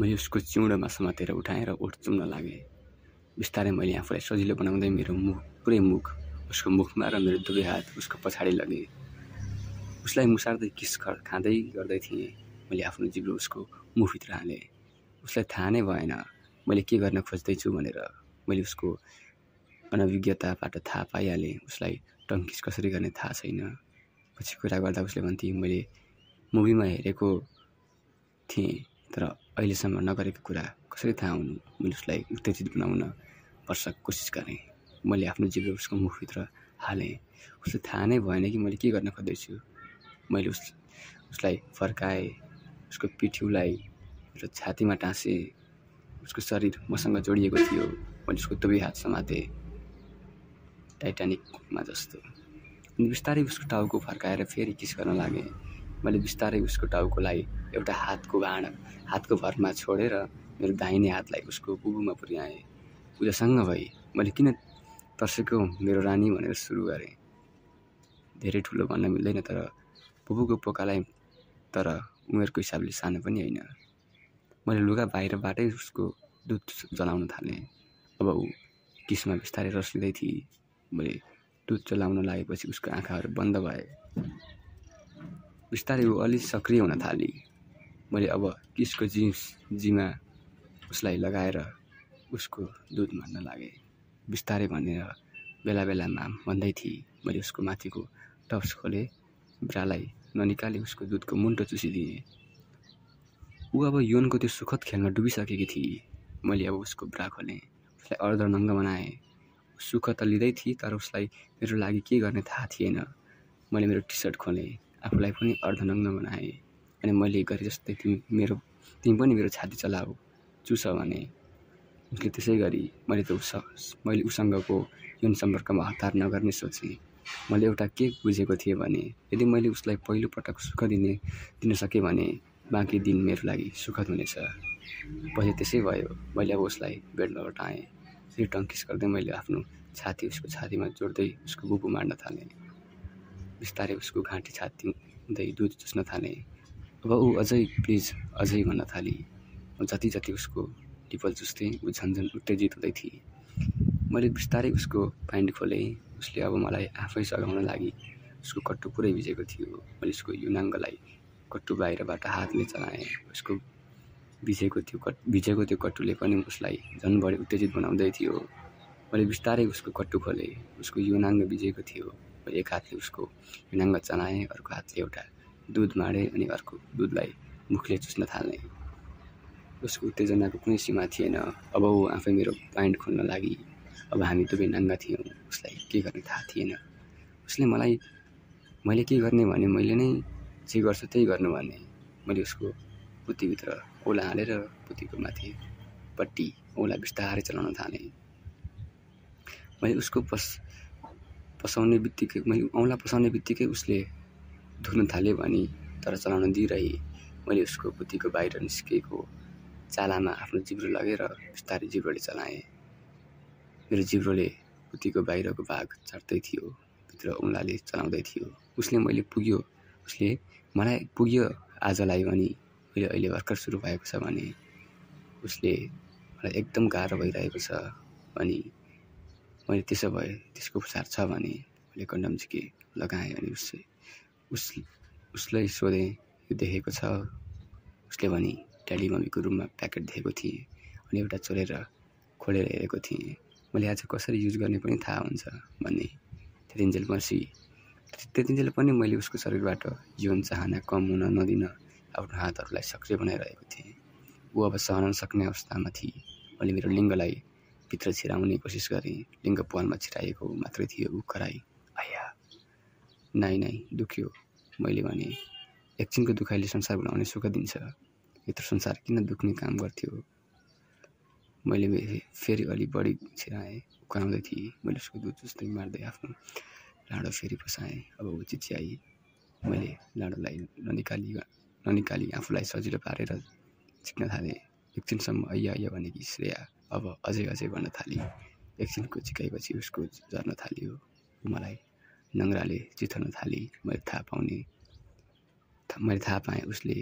मैले उसको चिउँडोमा समातेर उठाएर ओठ चुम्न लागेँ। बिस्तारै मैले आफूलाई सजिलो बनाउँदै मेरो मुख पुरै मुख उसको मुखमा र मेरो दुवै हात उसको पछाडि लगेँ। उसलाई मुसार्दै किस खाँदै गर्दै थिएँ। मैले आफ्नो जिब्रो उसको मुखभित्र हालेँ। उसलाई थाहा नै भएन मैले के गर्न खोज्दैछु भनेर। मैले उसको अनभिज्ञताबाट थाहा पाइहालेँ। उसलाई टङ्किस कसरी गर्ने थाहा छैन। पछि कुरा गर्दा उसले भन्थे मैले मुभीमा हेरेको थिएँ तर अहिलेसम्म नगरेको कुरा कसरी थाहा हुनु? मैले उसलाई उत्तेजित बनाउन वर्षक कोसिस गरेँ। मैले आफ्नो जिब्रो उसको मुखभित्र हालेँ। उसलाई थाहा नै भएन कि मैले के गर्न खोज्दैछु। मैले उस उसलाई फर्काएँ उसको पिठ्युलाई र छातीमा टाँसेँ उसको शरीर मसँग जोडिएको थियो मैले उसको दुवै हात समातेँ। टाइटानिकमा जस्तो। अनि बिस्तारै उसको टाउको फर्काएर फेरि किस गर्न लागेँ? मैले बिस्तारै उसको टाउकोलाई एउटा हातको भाँड हातको भरमा छोडेर मेरो दाहिने हातलाई उसको बुबुमा पुर्याएँ। पूजासँग भई मैले किन तर्सेको मेरो रानी भनेर सुरु गरेँ? धेरै ठुलो भन्न मिल्दैन तर बुबुको पोकालाई तर उमेरको हिसाबले सानो पनि होइन। मैले लुगा बाहिरबाटै उसको दुध जलाउन थालेँ। अब ऊ किसमा बिस्तारै रस लिँदै थिए। मैले दुध चलाउन लागेपछि उसको आँखाहरू बन्द भए। बिस्तारै ऊ अलिक सक्रिय हुन थाली। मैले अब किसको जिन्स जिमा उसलाई लगाएर उसको दुध भन्न लागेँ। बिस्तारै भनेर बेला बेलामा भन्दै थिएँ। मैले उसको माथिको टप्स खोलेँ ब्रालाई ननिकाली उसको दुधको मुन्टो चुसिदिएँ। ऊ अब यौनको त्यो सुखद खेलमा डुबिसकेकी थिए। मैले अब उसको ब्रा खोलेँ उसलाई अर्धनङ्ग बनाएँ। सुख त लिँदै थिएँ तर उसलाई मेरो लागि के गर्ने थाहा थिएन। मैले मेरो टी सर्ट खोलेँ। आफूलाई पनि अर्धनङ्ग बनाएँ। अनि मैले गरे जस्तै तिमी मेरो तिमी पनि मेरो छाती चलाऊ चुस भने। उसले त्यसै गरी मैले त उस मैले उसँगको यौन सम्पर्कमा हतार नगर्ने सोचेँ। मैले एउटा के बुझेको थिएँ भने यदि मैले उसलाई पहिलोपटक सुख दिने दिन सकेँ भने बाँकी दिन मेरो लागि सुखद हुनेछ। पछि त्यसै भयो। मैले अब उसलाई बेडमा लटाएँ फेरि टङ्किस गर्दै मैले आफ्नो छाती उसको छातीमा जोड्दै उसको बुबु मार्न थालेँ। बिस्तारै उसको घाँटी छाती हुँदै दुध चुस्न थालेँ। अब ऊ अझै प्लिज अझै भन्न थाली। जति जति उसको टिपल चुस्थेँ ऊ झन्झन उत्तेजित हुँदै थिए। मैले बिस्तारै उसको प्यान्ट खोलेँ। उसले अब मलाई आफै सघाउन लागि उसको कट्टु पुरै भिजेको थियो। मैले उसको युनाङ्गलाई कट्टु बाहिरबाट हातले चलाएँ। उसको भिजेको त्यो कट भिजेको त्यो कट्टुले पनि उसलाई झन् बढी उत्तेजित बनाउँदै थियो। मैले बिस्तारै उसको कट्टु खोलेँ। उसको युनाङ्ग भिजेको थियो। एक हातले उसको युनाङ्ग चलाएँ अर्को हातले एउटा दुध माडेँ अनि अर्को दुधलाई मुखले चुस्न थाल्ने उसको उत्तेजनाको कुनै सीमा थिएन। अब ऊ आफै मेरो प्यान्ट खोल्न लागि अब हामी दुवै नाङ्गा थियौँ। उसलाई के गर्ने थाहा थिएन। उसले मलाई मैले के गर्ने भने मैले नै जे गर्छु त्यही गर्नु भने मैले उसको पुत्तीभित्र औला हालेर पुत्तीको माथिपट्टि औला बिस्तारै चलाउन थालेँ। मैले उसको पस पसाउने बित्तिकै मैले औँला पसाउने बित्तिकै उसले धुन थाल्यो भने तर चलाउन दिइरहे। मैले उसको बुद्धिको बाहिर निस्किएको चालामा आफ्नो जिब्रो लगेर बिस्तारै जिब्रोले चलाएँ। मेरो जिब्रोले बुद्धिको बाहिरको भाग चाट्दै थियो भित्र औँलाले चलाउँदै थियो। उसले मैले पुग्यो। उसले मलाई पुग्यो आजलाई भने मैले अहिले भर्खर सुरु भएको छ भने उसले मलाई एकदम गाह्रो भइरहेको छ अनि मैले त्यसो भए त्यसको उपचार छ भने मैले कन्डम झिकेँ लगाएँ अनि उसले उस उसलाई सोधेँ यो देखेको छ। उसले भने ड्याडी मम्मीको रुममा प्याकेट देखेको थिएँ अनि एउटा चोरेर खोलेर हेरेको थिएँ। मैले आज कसरी युज गर्ने पनि थाहा हुन्छ भन्ने। त्यतिन्जेल पछि त्यतिन्जेल पनि मैले उसको शरीरबाट जीवन चाहना कम हुन नदिन आफ्नो हातहरूलाई सक्रिय बनाइरहेको थिएँ। ऊ अब सहन नसक्ने अवस्थामा थिए। मैले मेरो लिङ्गलाई भित्र छिराउने कोसिस गरेँ। लिङ्ग पालमा छिराएको मात्रै थियो ऊ कराई। आया। नाइ नाइ दुख्यो। मैले भने एकछिनको दुखाइले संसार बनाउने सुख दिन्छ। यत्रो संसार किन दुख्ने काम गर्थ्यो? मैले फेरि अलि बढी छिराएँ। कराउँदै थिएँ। मैले उसको दुध जस्तै मार्दै आफ्नो लाडो फेरि पसाएँ। अब ऊ चिच्याएँ मैले लाडोलाई ननिकाली ननिकाली आफूलाई सजिलो पारेर चिक्न थालेँ। एकछिनसम्म अಯ್या अయ్या भनेकी श्रेया अब अझै अझै भन्न थालेँ एकछिनको चिकाइपछि उसको झर्न थाल्यो। मलाई नङ्ग्राले चिथर्न थाली। मैले थाहा पाउने मैले थाहा पाएँ उसले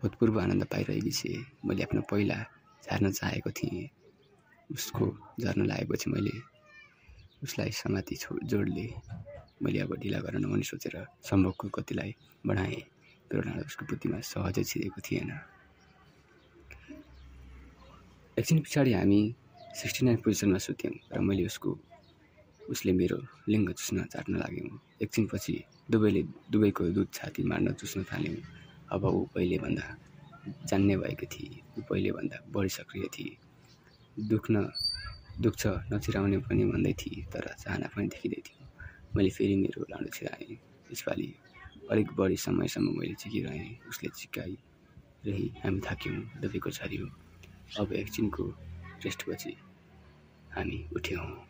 भूतपूर्व आनन्द पाइरहेकी थिएँ। मैले आफ्नो पहिला झार्न चाहेको थिएँ। उसको झर्न लागेपछि मैले उसलाई समाति छो जोडले। मैले अब ढिला गर्न नहुने सोचेर सम्भवको गतिलाई बढाएँ। डाँडा उसको बुद्धिमा सहजै छिरेको थिएन। एकछिन पछाडि हामी सिक्सटी नाइन पोजिसनमा सुत्यौँ र मैले उसको उसले मेरो लिङ्ग चुस्न चाट्न लाग्यौँ। एकछिनपछि दुवैले दुवैको दुध छाती मार्न चुस्न थाल्यौँ। अब ऊ पहिलेभन्दा जान्ने भएको थिए। ऊ पहिलेभन्दा बढी सक्रिय थिए। दुख्न दुख्छ नचिराउने पनि भन्दै थिए तर चाहना पनि देखिँदै थियो। मैले फेरि मेरो लाडो छिराएँ। यसपालि अलिक बढी समयसम्म मैले चिकिरहेँ उसले चिकाइरही हामी थाक्यौँ। दबेको छरियो अब एकछिनको रेस्टपछि हामी उठ्यौँ।